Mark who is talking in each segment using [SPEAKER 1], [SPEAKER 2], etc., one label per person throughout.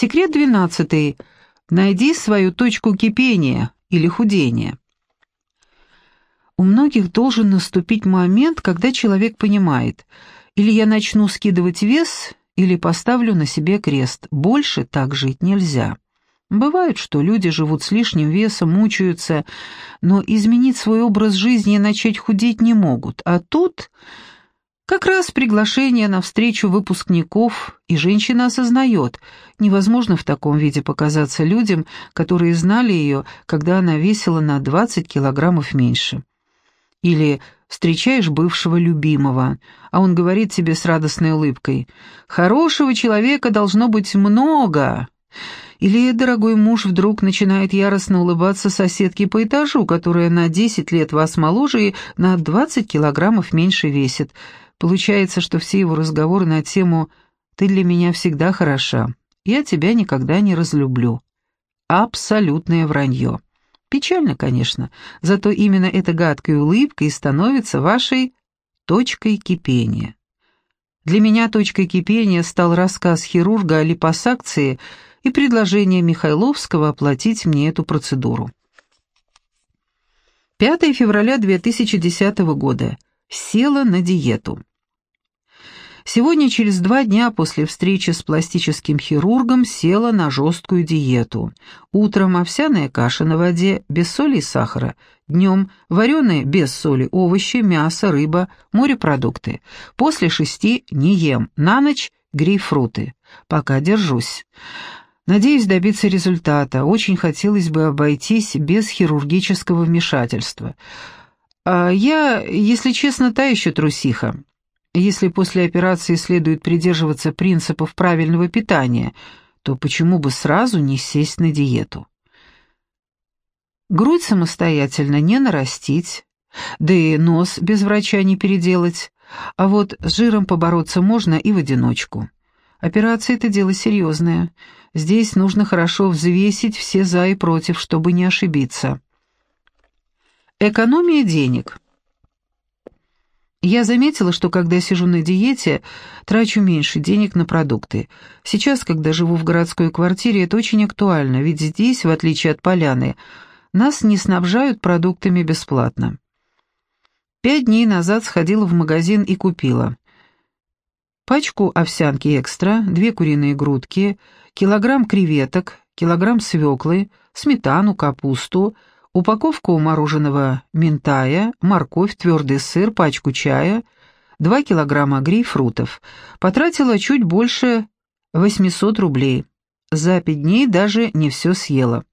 [SPEAKER 1] Секрет двенадцатый. Найди свою точку кипения или худения. У многих должен наступить момент, когда человек понимает, или я начну скидывать вес, или поставлю на себе крест. Больше так жить нельзя. Бывает, что люди живут с лишним весом, мучаются, но изменить свой образ жизни и начать худеть не могут. А тут как раз приглашение на встречу выпускников, и женщина осознает, невозможно в таком виде показаться людям, которые знали ее, когда она весила на 20 килограммов меньше. Или встречаешь бывшего любимого, а он говорит тебе с радостной улыбкой «Хорошего человека должно быть много». Или дорогой муж вдруг начинает яростно улыбаться соседке по этажу, которая на 10 лет вас моложе и на 20 килограммов меньше весит. Получается, что все его разговоры на тему «ты для меня всегда хороша, я тебя никогда не разлюблю». Абсолютное вранье. Печально, конечно, зато именно эта гадкая улыбка и становится вашей точкой кипения. Для меня точкой кипения стал рассказ хирурга о липосакции и предложение Михайловского оплатить мне эту процедуру. 5 февраля 2010 года. Села на диету. Сегодня, через два дня после встречи с пластическим хирургом, села на жесткую диету. Утром овсяная каша на воде, без соли и сахара. Днем вареные без соли овощи, мясо, рыба, морепродукты. После шести не ем. На ночь грейпфруты. Пока держусь. Надеюсь добиться результата. Очень хотелось бы обойтись без хирургического вмешательства. А я, если честно, та еще трусиха. Если после операции следует придерживаться принципов правильного питания, то почему бы сразу не сесть на диету? Грудь самостоятельно не нарастить, да и нос без врача не переделать, а вот с жиром побороться можно и в одиночку. Операция — это дело серьезное. Здесь нужно хорошо взвесить все «за» и «против», чтобы не ошибиться. Экономия денег — я заметила, что когда сижу на диете, трачу меньше денег на продукты. Сейчас, когда живу в городской квартире, это очень актуально, ведь здесь, в отличие от поляны, нас не снабжают продуктами бесплатно. Пять дней назад сходила в магазин и купила пачку овсянки экстра, две куриные грудки, килограмм креветок, килограмм свеклы, сметану, капусту, упаковку мороженого минтая, морковь, твердый сыр, пачку чая, 2 килограмма грейпфрутов. Потратила чуть больше 800 рублей. За пять дней даже не все съела.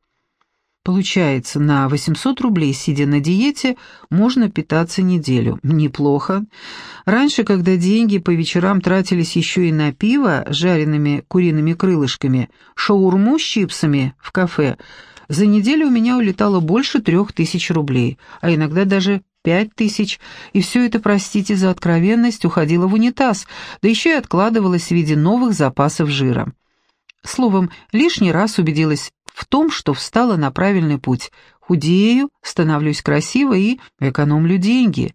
[SPEAKER 1] Получается, на 800 рублей, сидя на диете, можно питаться неделю. Неплохо. Раньше, когда деньги по вечерам тратились еще и на пиво с жареными куриными крылышками, шаурму с чипсами в кафе, за неделю у меня улетало больше трех тысяч рублей, а иногда даже пять тысяч, и все это, простите за откровенность, уходило в унитаз, да еще и откладывалось в виде новых запасов жира. Словом, лишний раз убедилась в том, что встала на правильный путь. Худею, становлюсь красивой и экономлю деньги.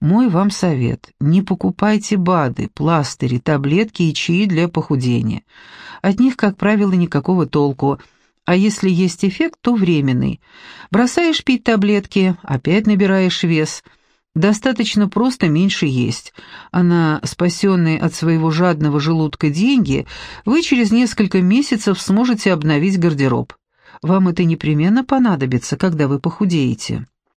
[SPEAKER 1] Мой вам совет – не покупайте БАДы, пластыри, таблетки и чаи для похудения. От них, как правило, никакого толку – а если есть эффект, то временный. Бросаешь пить таблетки, опять набираешь вес. Достаточно просто меньше есть. А на спасенные от своего жадного желудка деньги вы через несколько месяцев сможете обновить гардероб. Вам это непременно понадобится, когда вы похудеете.